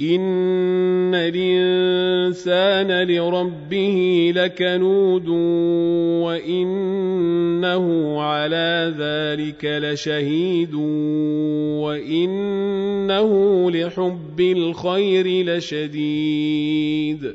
إن الإنسان لربه لكنود وإنه على ذلك لشهيد وإنه لحب الخير لشديد